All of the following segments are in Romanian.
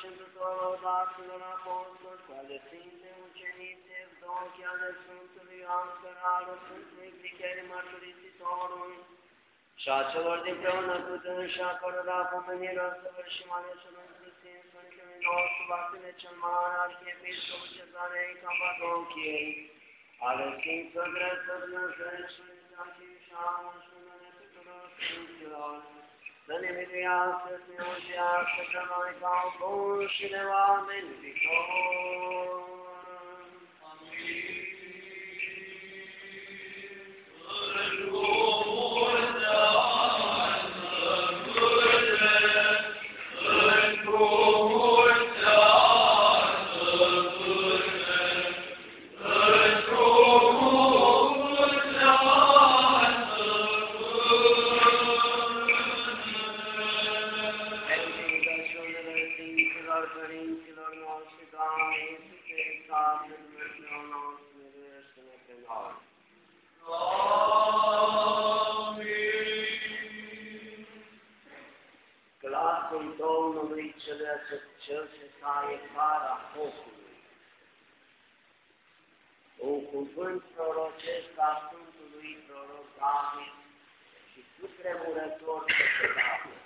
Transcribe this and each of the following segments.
și tuturor daților apostoli, cu ale Sfinte Ucenițe, Evdochii, ale Sfântului Ioan Cărarul, Sfântului Plicheri Mărturisitorului, și a celor din preună cu dânsa, cărora pomenirea săvârșim ale celor Sfântin Sfântului nostru, Vasile cel Mare, Arhiepiscopul Cezarei Capadochiei, ale Sfinților Drepturi Dumnezeiești, și amul și numele tuturor Sfinților, să ne miluiască, să ne ușească pe noi ca bun și de oameni viitori. Cuvânt prorocesc a Sfântului Proroc David și cutremurător de David.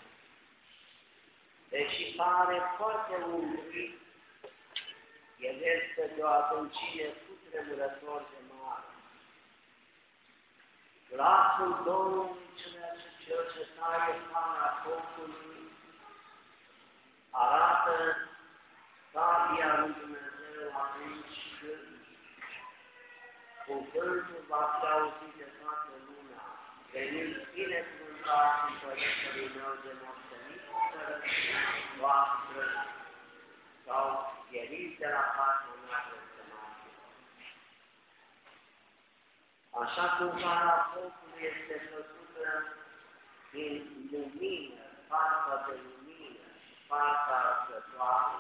Deși pare foarte umbrit, el este de o adâncime cutremurător de mare. Glasul Domnului cel ce cel ce taie pana focului arată sabia lui Dumnezeu atunci când cuvântul va fi auzit de toată lumea, venind binecuvântat în Părintele meu de moștenit, fără voastră sau pieriți de la partea noastră să noastră. Așa cum vara focului este făcută din lumină, partea de lumină și partea răsătoare,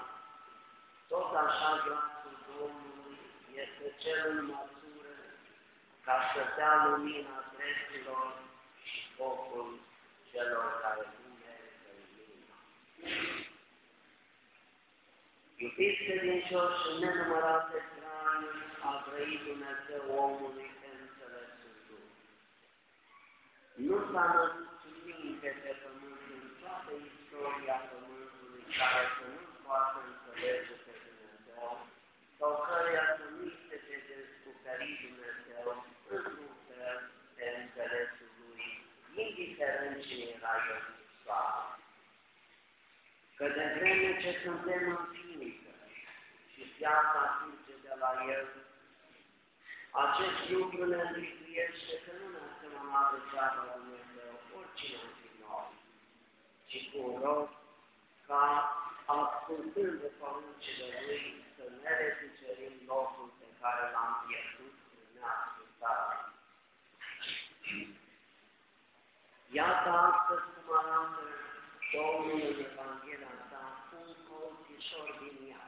tot așa glasul Domnului este cel în măsură ca să dea lumina dreptilor și focul celor care nu merită lumina. Iubiți credincioși și nenumărate strani a trăit Dumnezeu omului pe înțelesul Lui. Nu s-a născut minte pe pământ în toată istoria pământului care să nu poată înțelege pe Dumnezeu sau căreia să nu se de descoperit Dumnezeu într-un fel de înțelesul Lui, indiferent cine era El sau. Că de vreme ce suntem în ființă și viața curge de la El, acest lucru ne învituiește că nu ne asemănăm degeaba la Dumnezeu, oricine am fi noi, ci cu un rog ca, ascultând de poruncile Lui, să ne recucerim locul pe care l-am pierdut în neascultare. Iată astăzi cum arată Domnul în Evanghelia sa, un colțișor din ea.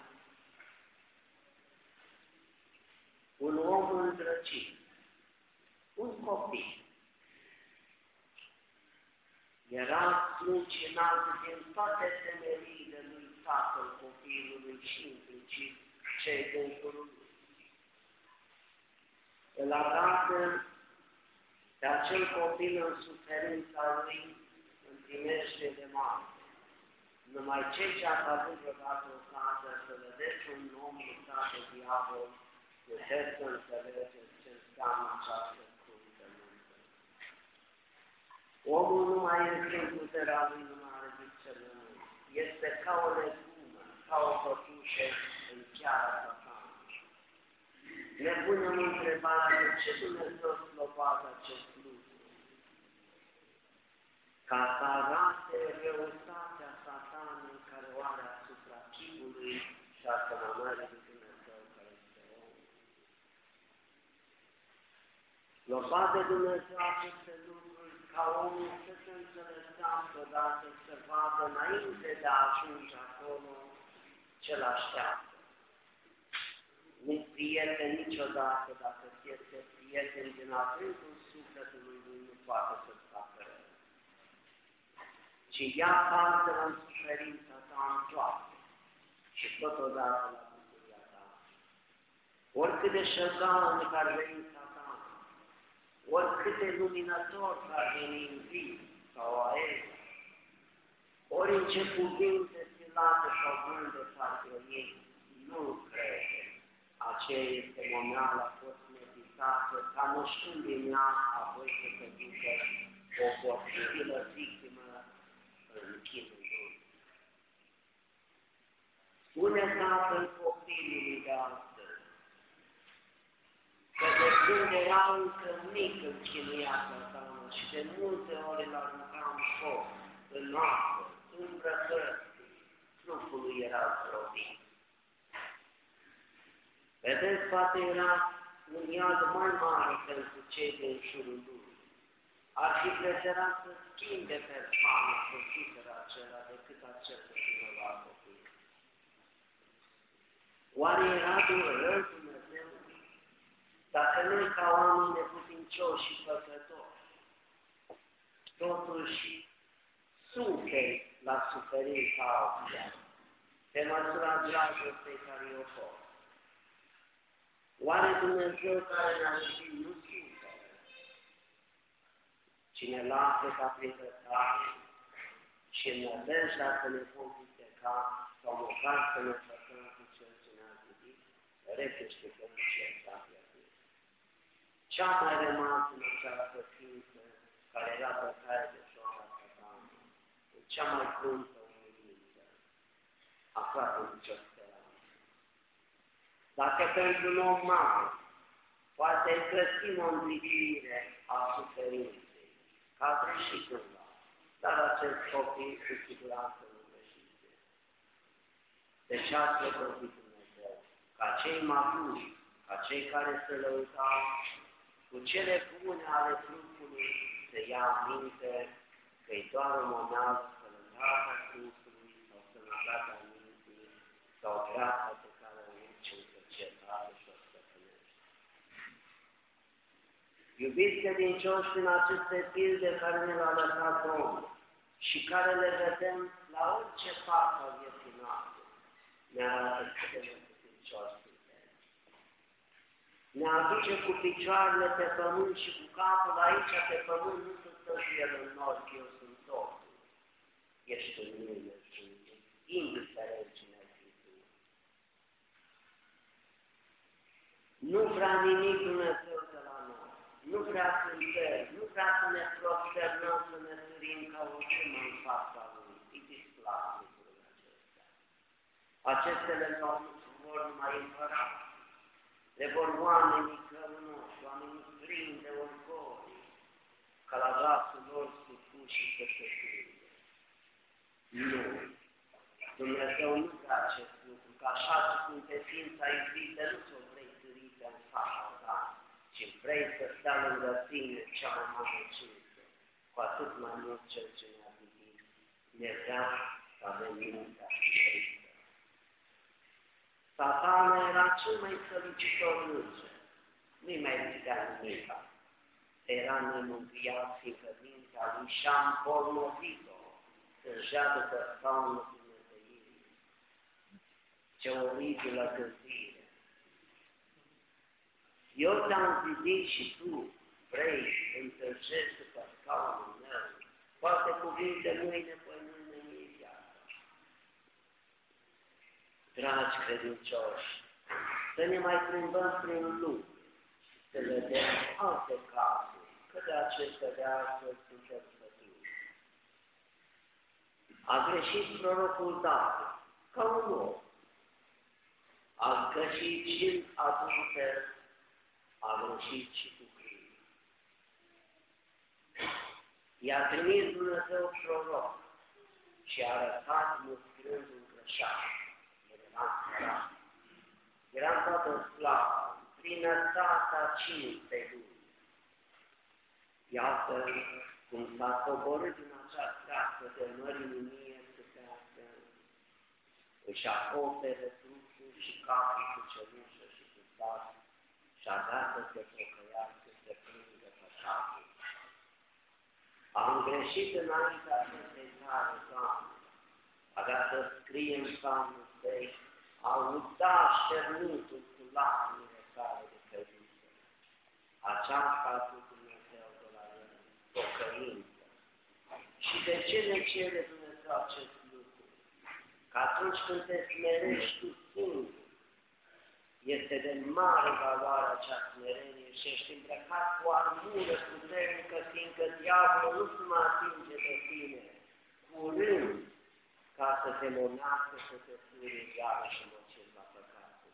Un om îndrăcit, un copil. Era slucinat din toate temeriile lui tatăl copilului și implicit cei din jurul lui. Îl arată pe acel copil în suferința lui în primește de mare. Numai cei ce ați avut vreodată o casă să vedeți un om luptat de diavol, puteți să înțelegeți ce înseamnă această cruță muncă. Omul nu mai este în puterea lui, nu mai are discernământ. Este ca o legumă, ca o pătușă în chiara satanului. Ne punem întrebarea de ce Dumnezeu sloboază acest lucru? Ca să arate răutatea satanului care o are asupra chipului și asemănării lui Dumnezeu care este om. Lăsate Dumnezeu aceste lucruri ca omul să se înțelegească odată, să vadă înainte de a ajunge acolo ce-l așteaptă un prieten niciodată, dacă este prieten din adâncul sufletului lui, nu poate să facă rău. Ci ia parte la suferința ta în toate și totodată la bucuria ta. Oricât de șăzalnic ar veni satan, oricât de luminător ar veni în zi sau aer, ori în ce cuvinte silate sau vândă s-ar nu crezi. Aceea este momeala, a fost meditată, ca nu știind din ea, apoi să se ducă o posibilă victimă în chinul lui. Spune Tatăl copilului de astăzi, că de când era încă mic în chinuia satană și de multe ori l arunca în foc, în noapte, îmbrăcări, trupul lui era zdrobit. Vedeți, poate era un iad mai mare pentru cei din jurul lui. Ar fi preferat să schimbe persoana cu fitră acela decât acel să vinova copil. Oare era rău Dumnezeu? Dacă noi ca oameni neputincioși și păcătoși, totuși suferi la suferința altuia, pe măsura dragostei care i-o fost. Oare Dumnezeu care ne-a iubit nu suferă? Cine lasă ca plecătare și în nădejdea să ne vom vindeca sau măcar să ne făcăm cu cel ce ne-a iubit, repește că nu ce s-a pierdut. Ce-a mai rămas în această ființă care era pe care de cea mai cruntă umilință, aproape nicio speranță. Dacă pentru un om mare poate găsi o împliniire a suferinței, că a greșit cândva, dar acest copil cu siguranță nu greșite. Deci astfel vorbit Dumnezeu, ca cei maturi, ca cei care se lăutau cu cele bune ale trupului, să ia minte că-i doar o monadă sănătatea trupului sau sănătatea minții sau viața pe care o urci în societate și o stăpânește. Iubiți credincioși prin aceste pilde care ne l-a lăsat Domnul și care le vedem la orice parte al vieții noastre, ne arată cât de neputincioși suntem. Ne aduce cu picioarele pe pământ și cu capul aici pe pământ, nu să stă și el în nord, eu sunt tot ești în mine și indiferent cine ai fi tu. Nu vrea nimic Dumnezeu de la noi. Nu vrea cântări, nu vrea să ne prosternăm, să ne sărim ca o cumă în fața Lui. Îi displac lucrurile acestea. Acestele vor numai împărat. Le vor oamenii cărunoși, oamenii plini de orgoli, ca la glasul lor supuși și peste nu. Dumnezeu nu vrea acest lucru, că așa cum te simți iubită, nu ți-o vrei târită în fața ta, ci vrei să stea lângă tine cea mai mare cinste, cu atât mai mult cel ce ne-a iubit, ne vrea să avem mintea fericită. Satana era cel mai strălucitor înger, nu-i mai putea nimica. Era nemântuiat, fiindcă mintea lui și-a îmbolnăvit-o deja după scaunul Dumnezeirii. Ce oribilă găsire! Eu te-am zidit și tu vrei să întâlcești după scaunul meu. Poate cuvinte mâine, păi mâine nu e viața. Dragi credincioși, să ne mai plimbăm prin lume și să vedem alte cazuri, că de acestea de astăzi suntem a greșit prorocul David, ca un om. A greșit și în adulter, a greșit și cu crimă. I-a trimis Dumnezeu proroc și a arătat muscrând un greșat. Era sărat. Era în toată slavă, plinătatea cinstei lui. Iată cum s-a coborât din acea casă de mării mie suflească, își acopere trupul și capul cu cenușă și cu stat și a dat să se pocăiască, să plângă păcatul. A greșit înainte acestei țară, Doamne. Avea să scrie în psalmul tăi, au udat șernutul cu lacrimile sale de credință. Aceasta a spus Dumnezeu de la el, pocăință. Și de ce ne cere Dumnezeu acest lucru? Că atunci când te smerești tu singur, este de mare valoare acea smerenie și ești îmbrăcat cu armură puternică, fiindcă diavolul nu se mai atinge de tine, curând ca să te monească să te furi iarăși în bocezi la păcatul.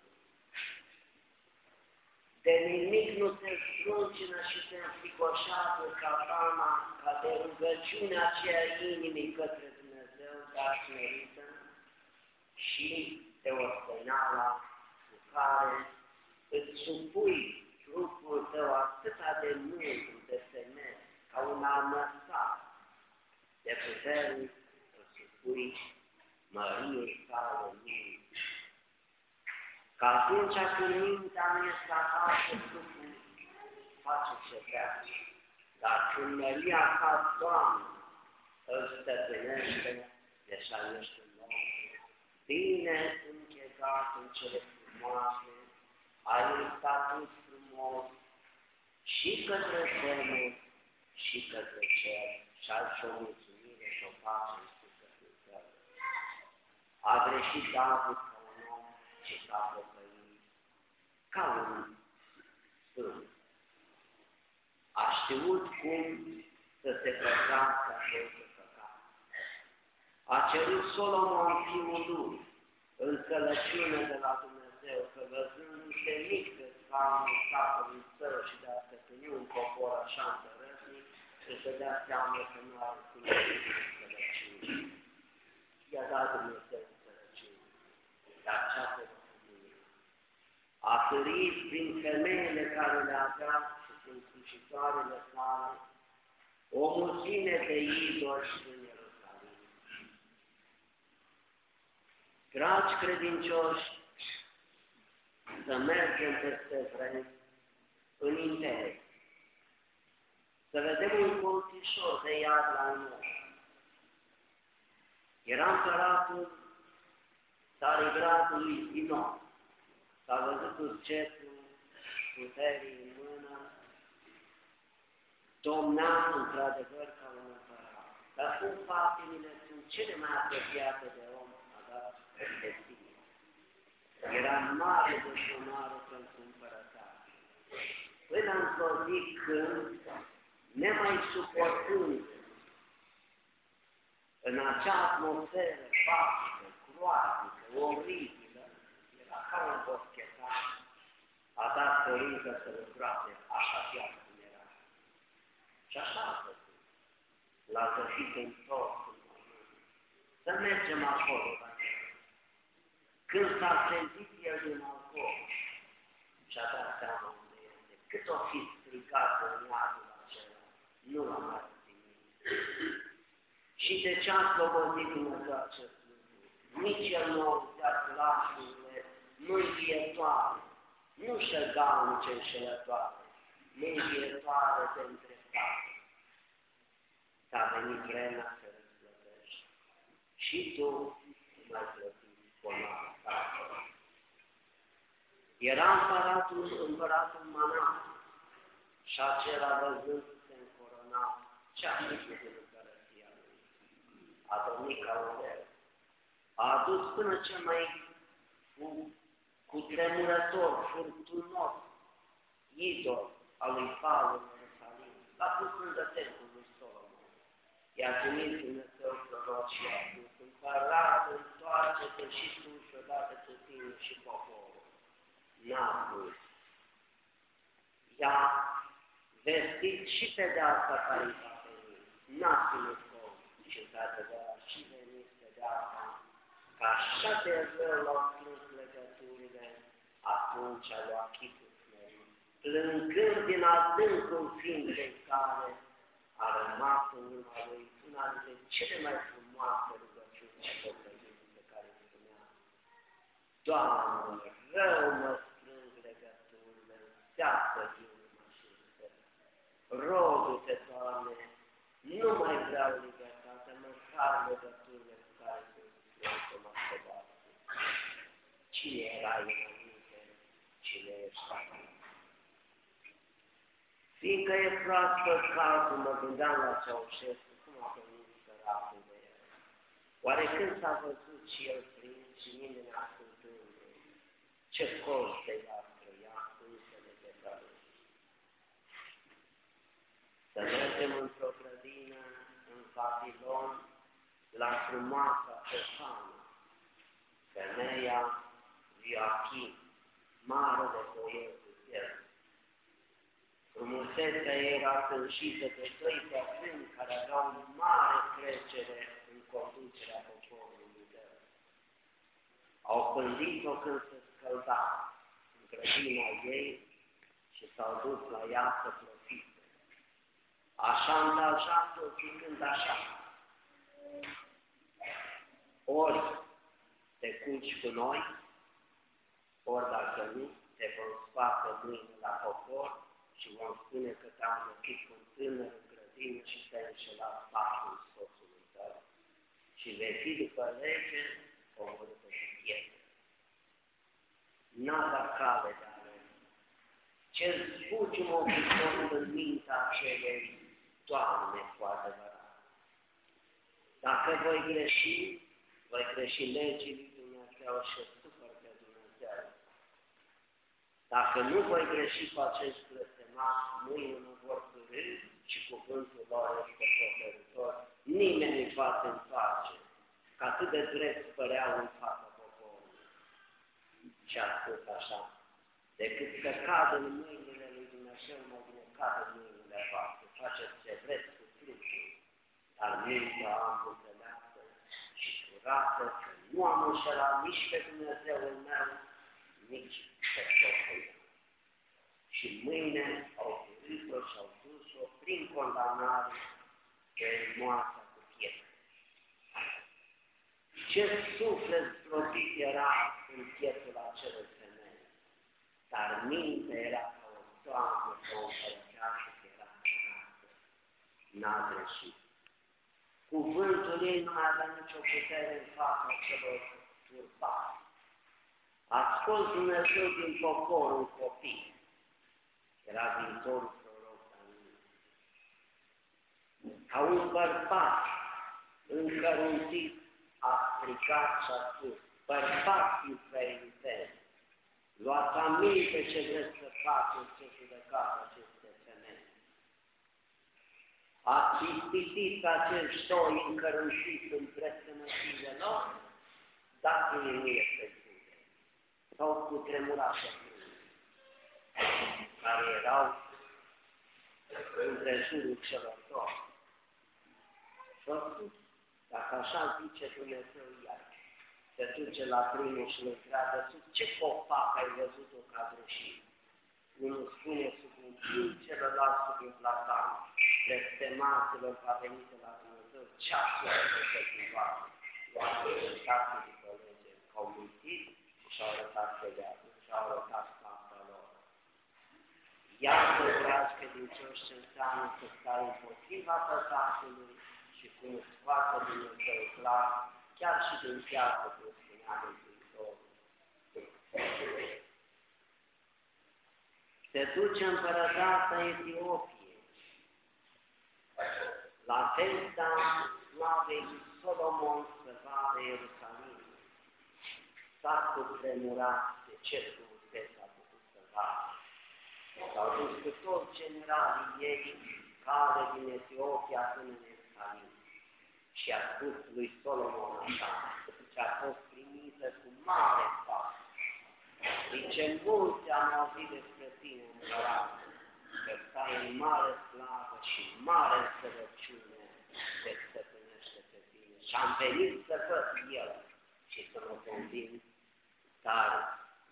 De nimic nu te zruncină și te înfricoșează ca fama, ca de rugăciunea aceea inimii către Dumnezeu, dar smerită, și de ostenala care îți supui trupul tău atâta de mult de semen, ca un armăsat de puternic, îl supui măriei tale minți. Că atunci când mintea nu este acasă, trupul face ce vrea. Dar când măria ca Doamne îl stăpânește, deja ești în loc. Bine închegat în cele frumoase, ai un statut frumos și către Domnul și către cer și ai și o mulțumire și o pace în sufletul tău. A greșit David ca un om ce s-a pocăit, ca un sfânt. A știut cum să se păzească aceste păcate. A cerut Solomon fiul lui, înțelepciune de la Dumnezeu, că văzându-se mic de scaunul capului său și de a stăpâni un popor așa întărăsnic, să se dea seama că nu are cum să înțelepciune. I-a dat Dumnezeu înțelepciune, dar ce-a făcut A târit prin femeile care le avea și prin slușitoarele sale o mulțime de idoli în Dragi credincioși, să mergem peste vreme în interior, să vedem un colțișor de iad la noi. Era împăratul Tarigradului Inon. S-a văzut cu scetul puterii în mână, domnea într-adevăr ca un împărat. Dar cum faptele sunt cele mai apropiate de om, respectiv. Era mare deșonare pentru împărătate. Până într-o zi când, nemai suportând în acea atmosferă paștă, croatică, oribilă, era ca un boschetar, a dat părinte să lucrate așa chiar cum era. Și așa a făcut. L-a găsit în tot să mergem acolo. Când s-a trezit el din alcool și-a dat seama unde este, cât o fi stricat în iadul acela, nu l-a mai primit. Și de ce a slobozit Dumnezeu acest lucru? Nici el nu auzea glasurile, nu-i vietoare, nu șăgaunice înșelătoare, nu-i vietoare de îndreptate. S-a venit vremea să și tu mai plăti bolnava ta. Era împăratul, împăratul Manat și acela văzând se încorona ce a făcut în împărăția lui. A domnit ca un A adus până cel mai cu, cu tremurător, furtunos, idol al lui Paul în Ierusalim. L-a pus lângă templul lui Solomon. I-a trimis Dumnezeu proroc și a spus, împărat, întoarce-te și tu și odată cu tine și poporul. N-a pus. I-a vestit și pedeapsa care i s-a venit. N-a ținut cont și într-adevăr și venit pedeapsa. Că așa de rău l-au strâns legăturile, atunci a luat chipul smerit. Plângând din adâncul ființei sale, a rămas în urma lui una dintre cele mai frumoase rugăciuni și pocăințe pe care îi spunea. Doamne, rău mă strâng legăturile, înseacă inima și însetă. Rogu-te, Doamne, Nu mai vreau libertate, măcar legăturile cu care sunt să mă Cine era înainte, cine ești acum? Fiindcă e proaspăt cazul, mă gândeam la Ceaușescu, cum a venit săracul de el. Oare când s-a văzut și el prin și nimeni ascultându ce coste i-a trăia însele de pământ? Să mergem într-o grădină în Babilon, la frumoasa persoană, femeia Ioachim, mare de poet el. Frumusețea era sfârșită de doi bătrâni care aveau mare trecere în conducerea poporului iudeu. Au pândit-o când se scălda în grădina ei și s-au dus la ea să profite. Așa îndalșat-o zicând așa, ori te culci cu noi, ori dacă nu, te vom scoate mâine la popor și vom spune că te-am găsit cu un tânăr în grădină și te-ai înșelat patul soțului tău. Și vei fi după lege omorâtă și pietre. N-avea cale de ales. Ce zbucium obișnuit în mintea acelei Doamne cu adevărat. Dacă voi greși, voi greși legii lui Dumnezeu și supăr pe Dumnezeu. Dacă nu voi greși cu acest blestemat, mâine nu vor târâ și cuvântul lor este hotărător. Nimeni nu poate întoarce, că atât de drept păreau în fața poporului. Și a spus așa, decât să cadă în mâinile lui Dumnezeu, mai bine cadă în mâinile voastre. Faceți ce vreți cu trupul, dar mintea am înțeleasă și curată, că nu am înșelat nici pe Dumnezeul meu, nici pe soțul Și mâine au făcut-o și au dus-o prin condamnare pe moartea cu pietre. Ce suflet zbrotit era în pietul acelei femei, dar mintea era ca o doamnă, ca o împărăteasă că era curată, n-a greșit. Cuvântul ei nu mai avea nicio putere în fața celor turbați. A scos Dumnezeu din poporul copii. Era viitorul proroc Ca un bărbat încărunțit a stricat și a spus, bărbați israeliteni, luați aminte ce vreți să faceți ce judecați aceste femei. Ați ispitit acești doi încărunțiți în presănățile lor, dați-mi nu este s-au cutremurat care erau între jurul celor două. Și spus, dacă așa zice Dumnezeu iar, se duce la primul și îl întreabă, sub ce copac ai văzut-o ca greșit? Unul spune sub un fiu, celălalt sub un platan. Blestemaților va venit la Dumnezeu, ceasul de cumva. Oamenii, tatăl de colege, au mintit și-au arătat pe viață, și-au arătat fața lor. Iată, dragi credincioși, ce înseamnă să stai împotriva păcatului și cum îți scoate Dumnezeu clar, chiar și din viață, cum spunea Mântuitorul. Se duce împărăteasa Etiopie, la vesta slavei Solomon să vadă Ierusalim s-a cutremurat de ce frumusețe a putut să facă. S-au dus cu toți generalii ei care din Etiopia până în Ierusalim și a spus lui Solomon așa, ce a fost primită cu mare pas. Zice, mulți am auzit despre tine, împărat, că stai în mare slavă și mare înțelepciune te stăpânește pe tine. Și am venit să văd el și să mă conving dar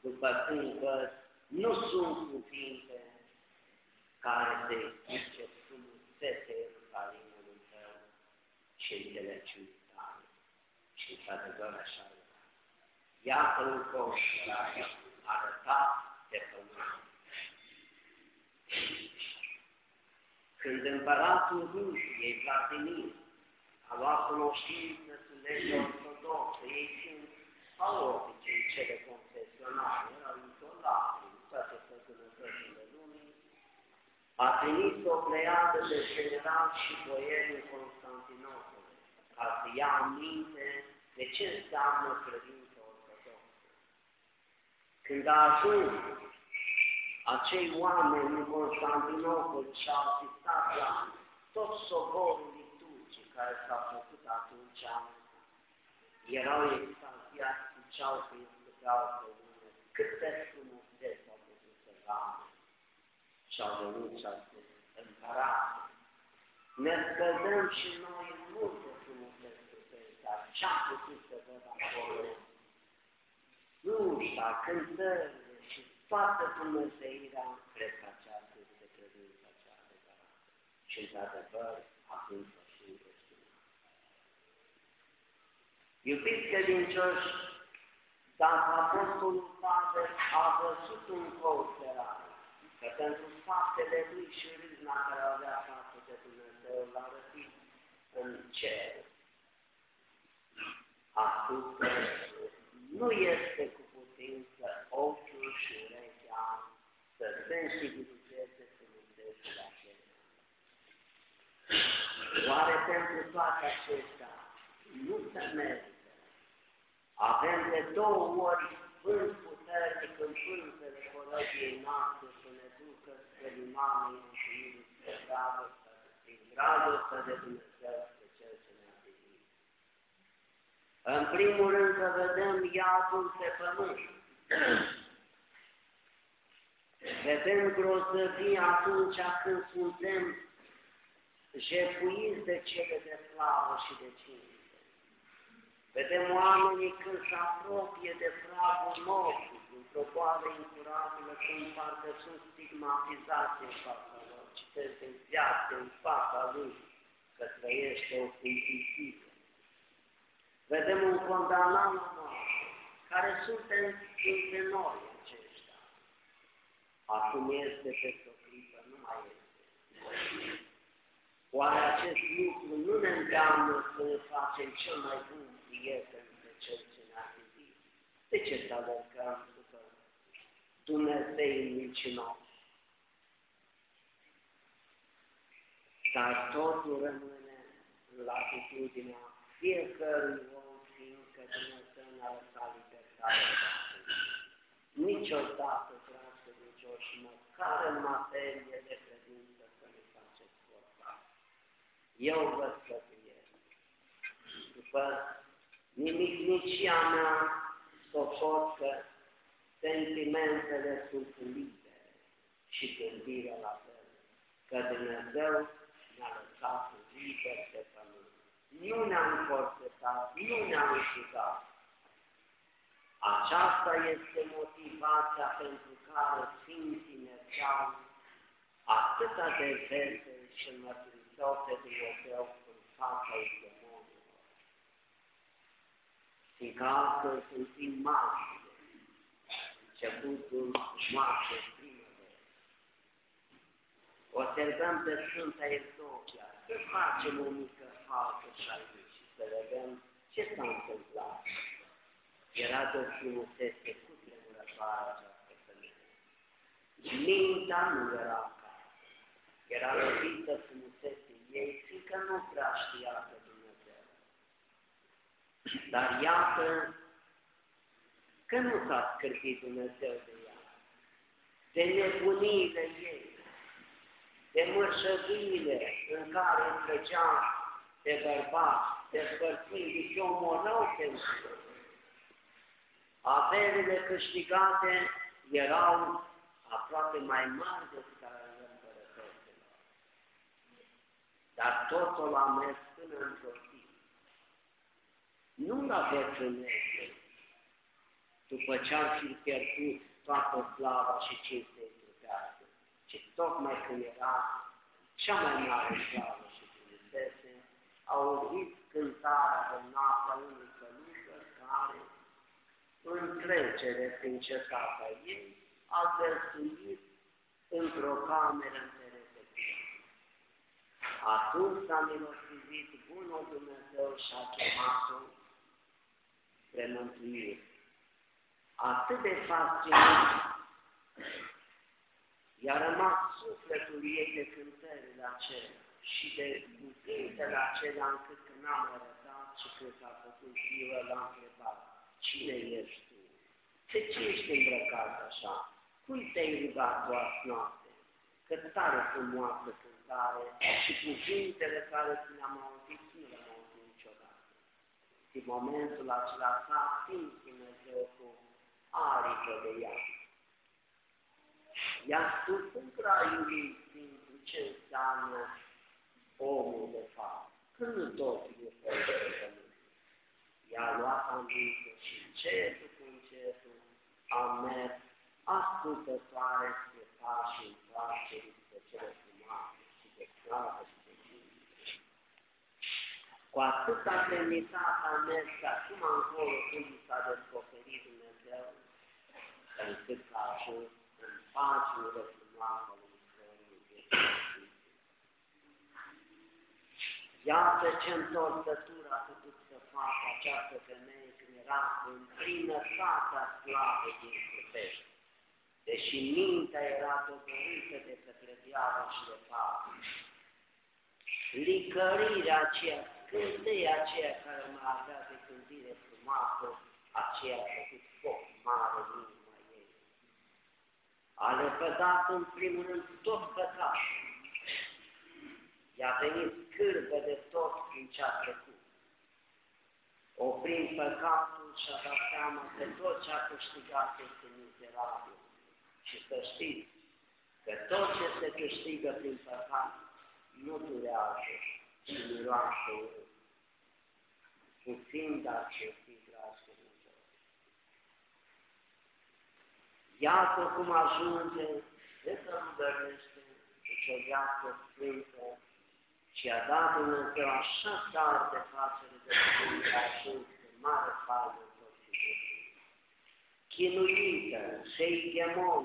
după cum văd, nu sunt cuvinte care se zice frumusețe Ierusalimului tău și înțelepciunii tale. Și într-adevăr așa e. Iată un coș care arătat de pământ. Când împăratul Rusiei, Vladimir, a luat cunoștință cu legea ortodoxă, ei fiind haotice în cele confesionale, erau izolate în toate păgânătățile lumii, a trimis o pleiadă de general și boieri în Constantinopol, ca să ia minte de ce înseamnă credința ortodoxă. Când a ajuns acei oameni în Constantinopol și au asistat la tot soborul liturgic care s-a făcut atunci, erau extaziați cu ceau că este pe altă lume, cât de frumusețe au putut să rame și au venit și au spus, împărate, ne scădăm și noi în multe frumusețe pe dar ce-am putut să văd acolo? Nu știu, cântările, toată Dumnezeirea cred că aceasta este credința cea adevărată. Și, într-adevăr, acum să și destinat. Iubiți credincioși, dacă Apostolul Pavel a văzut un cooperare, că pentru faptele lui și râzna care avea față de Dumnezeu l-a răpit în cer, a spus că nu este cu putință ochiul și urechea să sensibilizeze frumusețile acestea. Oare pentru toate acestea nu se merită? Avem de două ori vânt puternic în pânzele colegii noastre să ne ducă spre limanul mântuirii, spre dragoste, prin dragoste de Dumnezeu, spre Cel ce ne-a primit. În primul rând să vedem iadul pe pământ. Vedem grozăvii atunci când suntem jefuiți de cele de slavă și de cinste. Vedem oamenii când se apropie de pragul morții, într-o boală incurabilă, când parcă sunt stigmatizați în fața lor, citesc în viață, în fața lui, că trăiește o simplicidă. Vedem un condamnat la moarte, care suntem dintre noi aceștia. Acum este peste o clipă, nu mai este. Oare acest lucru nu ne îndeamnă să ne facem cel mai bun prieten de cel ce ne-a iubit? De ce să alergăm după Dumnezeu mincinoși? Dar totul rămâne în latitudinea fiecărui om, fiindcă Dumnezeu ne-a lăsat libertatea. Niciodată, dragi credincioși, măcar în materie de credință să ne faceți forțat. Eu vă sfătuiesc. După nimicnicia mea, socot că sentimentele sunt libere și gândirea la fel, că Dumnezeu ne-a lăsat liber pe pământ. Nu ne-am forțat, nu ne-am înșugat. Aceasta este motivația pentru care Sfinții mergeau atâta de verde și mărturiseau pe Dumnezeu în fața demonilor. Fiindcă astăzi sunt imagine, începutul moarte primăvere. Observăm pe Sfânta Evdochia, să facem o mică față și aici și să vedem ce s-a întâmplat. Era de o frumusețe cu tremurătoare această femeie. Mintea nu era acasă. Era lovită frumusețe ei, fiindcă nu prea știa pe Dumnezeu. Dar iată că nu s-a scârpit Dumnezeu de ea, de nebuniile ei, de mărșăviile în care trăgea pe bărbați, despărțindu-i și omorau pe Averile câștigate erau aproape mai mari decât ale împărătăților. Dar totul a mers până într-o zi. Nu la bătrânețe, după ce ar fi pierdut toată slava și cinstea trupească, ci tocmai când era cea mai mare slavă și frumusețe, au auzit cântarea de noaptea unui călugăr care, în trecere prin cetatea ei, a găsuit într-o cameră în perete Atunci s-a milostivit bunul Dumnezeu și a chemat-o spre mântuire. Atât de fascinant i-a rămas sufletul ei de cântările acelea și de cuvintele acelea încât când n-am arătat și când s-a făcut ziua, l-am întrebat, cine ești tu? De ce ești îmbrăcat așa? Cui te-ai rugat tu azi noapte? Că tare frumoasă cântare și cuvintele care ți le-am auzit, nu le-am auzit niciodată. Din momentul acela s-a atins Dumnezeu cu aripă de ea I-a spus în graiul ei Sfântul ce înseamnă omul de fapt. Când nu totul este de pământ. I-a luat aminte și încetul cu încetul a mers ascultătoare spre pașii întoarcerii spre cele frumoase și de slavă și de cinste. Cu atâta demnitate a mers și acum încolo când i s-a descoperit Dumnezeu, încât s-a ajuns paginile frumoase ale istoriei vieții Iată ce întorcătură a putut să facă această femeie când era în plinătatea slavei din Sfântești. Deși mintea era dogorită de către diavol și de fapte. Licărirea aceea, scânteia aceea care mă avea de gândire frumoasă, aceea a făcut foc mare în a lepădat în primul rând tot păcatul. I-a venit scârbă de tot din ce a trecut. Oprind păcatul și a dat seama că tot ce a câștigat este mizerabil. Și să știți că tot ce se câștigă prin păcat nu durează, ci miroase urât. Puțin, dar ce fi, dragi Iată cum ajunge, se sărbărește, deci o viață sfântă și a dat Dumnezeu așa dar de facere de Sfânt, a ajuns în mare faimă în tot Chinuită, hegemon,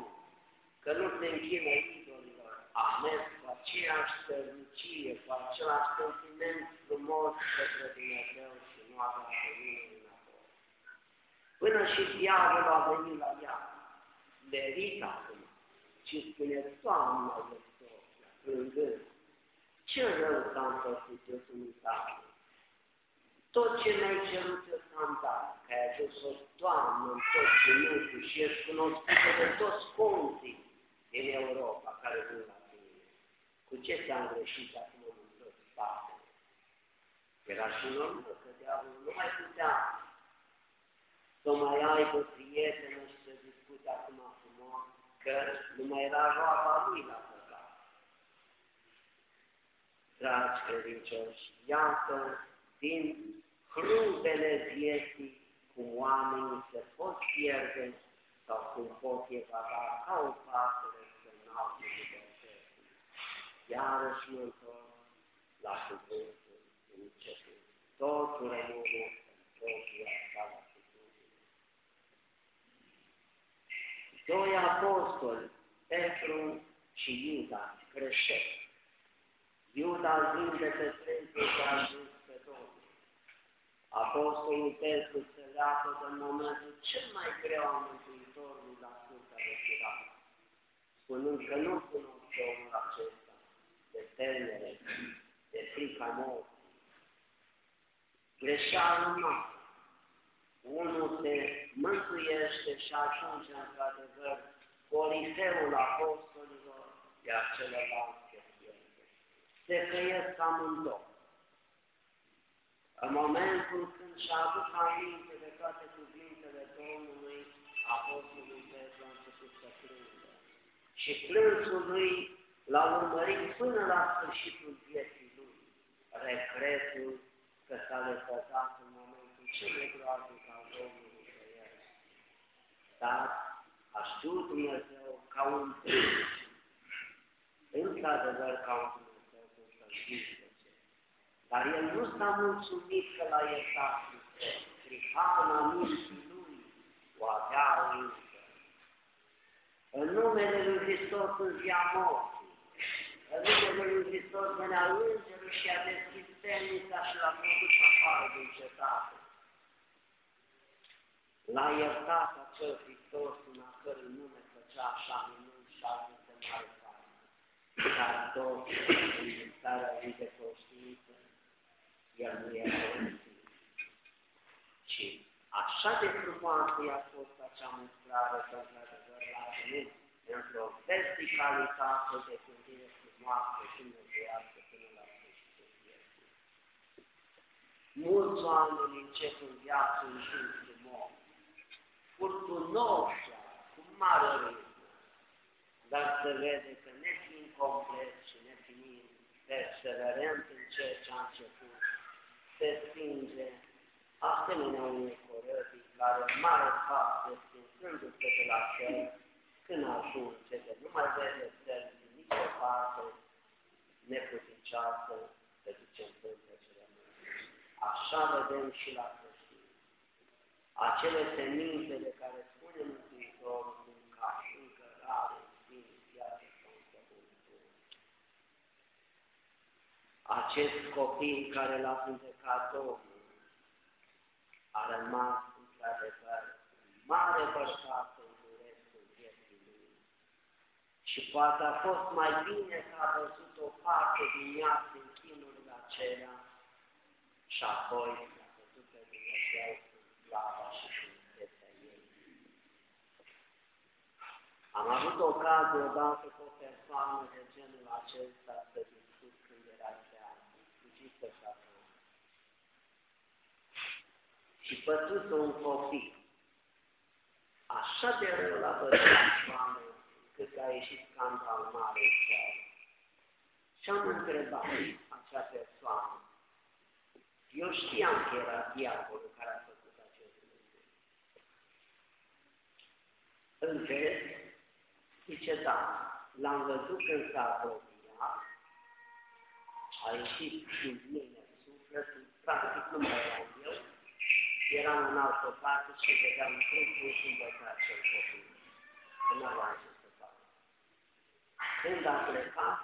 că nu se închină idolilor, a mers cu aceeași sărnicie, cu același sentiment frumos către Dumnezeu și nu a dat pe nimeni înapoi. Până și diavolul a venit la ea, merit acum, ci spune, Doamne, Iisus, plângând, ce rău s-am făcut eu să nu Tot ce mi-ai cerut eu s-am dat, că ai adus-o, Doamne, în tot ținutul și ești cunoscută de toți sfinții din Europa care vin la tine. Cu ce ți-am greșit acum în tot spatele? Era și normal că diavolul nu mai putea să mai aibă prieteni și să discute acum că nu mai era roaba lui la păcat. Dragi credincioși, iată din crudele vieții cum oamenii se pot pierde sau cum pot evada ca o pasăre să înaltă libertății. Iarăși mă întorc la cuvântul început. Totul rămâne în totul așa doi apostoli, Petru și Iuda, greșesc. Iuda vinde pe Sfântul și a ajuns pe Domnul. Apostolul Petru se leapă de momentul cel mai greu al Mântuitorului la Sfânta Retirare, spunând că nu cunosc omul acesta de temere, de frica morții. Greșeală noastră unul se mântuiește și ajunge într-adevăr Coliseul Apostolilor, iar celălalt se pierde. Se căiesc amândouă. În momentul când și-a adus aminte de toate cuvintele Domnului, Apostolul Petru a început să plângă. Și plânsul lui l-a urmărit până la sfârșitul vieții lui, regretul că s-a lepădat în momentul cel mai groaznic Domnului pe el. Dar a știut Dumnezeu ca un prinț, într-adevăr ca un Dumnezeu cu să Dar el nu s-a mulțumit că l-a iertat Hristos. Prihana minții lui o avea încă. În numele lui Hristos în ziua morții, În lui Hristos venea îngerul și a deschis temnița și l-a făcut afară din cetate. L-a iertat acel Hristos în a cărui nume făcea așa minuni și alte de mare față. Dar toți în starea lui de conștiință, el nu era ci așa de frumoasă i-a fost acea mustrare că într-adevăr l-a venit într-o verticalitate de gândire frumoasă și dumnezeiască până la sfârșitul vieții. Mulți oameni încep în viață în jur frumos, furtunoși, cu mare ritm, dar se vede că nefiind complet și nefiind perseverent în ceea ce a început, se stinge asemenea unui corăbii care în mare parte, stinzându-se de la cer, când ajunge de nu mai vede cer din nicio parte neputincioasă, se duce în pântecele Așa vedem și la creștini. Acele semințe de care spune Mântuitorul sunt ca și încărare în sine, viață sau Acest copil care l-a vindecat Domnul, a rămas într-adevăr mare păcată în restul vieții lui. Și poate a fost mai bine că a văzut o parte din ea în chinurile acelea și apoi a văzut pe Dumnezeu în slava și frumusețea ei. Am avut ocazie odată cu o persoană de genul acesta să discut când era seara, fugită să și pătuse un copil. Așa de rău l-a bătut oameni, cât a ieșit scandal mare în țară. Și am întrebat acea persoană. Eu știam că era diavolul care a făcut acest lucru. Îl vezi? Zice, da, l-am văzut când s-a apropiat, a ieșit din mine sufletul, practic nu mai eram eu, eram în altă parte și vedeam trupul și învăța acel copil. Nu aveam ce să fac. Când a plecat,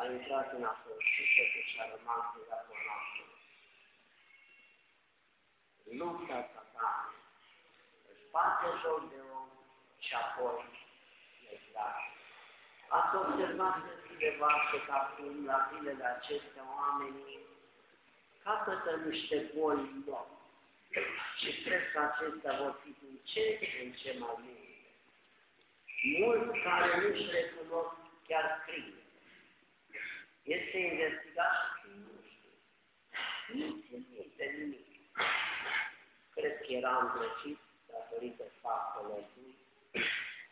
a intrat în și și a rămas la noapte. Lupta satană își face joc de om și apoi e clar. Ați observat de cineva că acum, la zilele acestea, oamenii capătă niște boli noi și cred că acestea vor fi din ce în ce mai multe. Mulți care nu-și recunosc chiar scrie. Este investigat și nu știu. Nu se de nimic. Cred că era îndrăcit datorită faptelor lui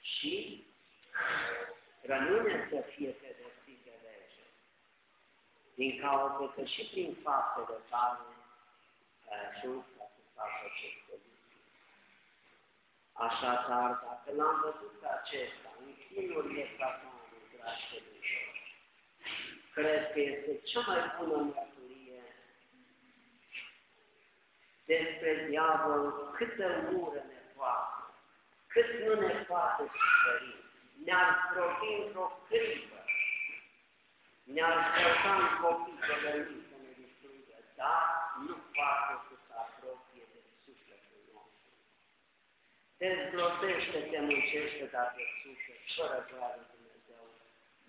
și rămâne să fie pedepsit de lege. Din cauza că și prin faptele tale sunt fac aceste lucruri. Așadar, dacă l-am văzut pe acesta, în chinurile satanului, dragi credincioși, cred că este cea mai bună mărturie despre diavol câtă ură ne poate, cât nu ne poate suferi, ne-ar profi într-o clipă, ne-ar scăpa în copii de lui să ne distrugă, dar nu poate Dezglobește-te, muncește, dar de suflet, fără voia Dumnezeu,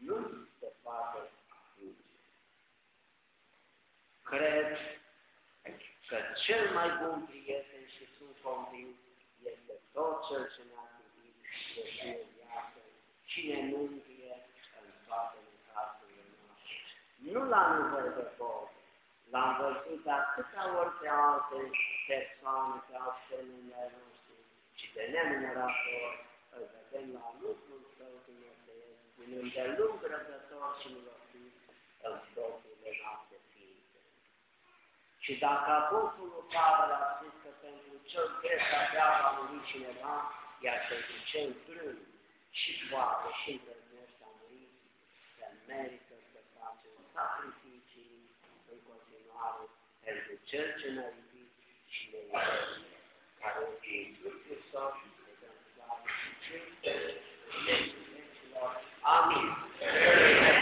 nu se poate ajunge. Cred că cel mai bun prieten și sunt convins este tot cel ce ne-a iubit de și viață, cine nu vie în toate necazurile noastre. Nu l-am văzut l-am văzut atâtea ori pe alte persoane, pe alte femei și de nenumărate ori îl vedem la lucrul său dumnezeiesc, din îndelung răbdător și milostiv în propriile noastre ființe. Și dacă Apostolul Pavel a spus că pentru cel greș avea va muri cineva, iar pentru cel plâng Wow, she's the most. The Americans, the pastors, starting teaching, they continuaron, and the church in Haiti, she made Carol King with herself, they Amen.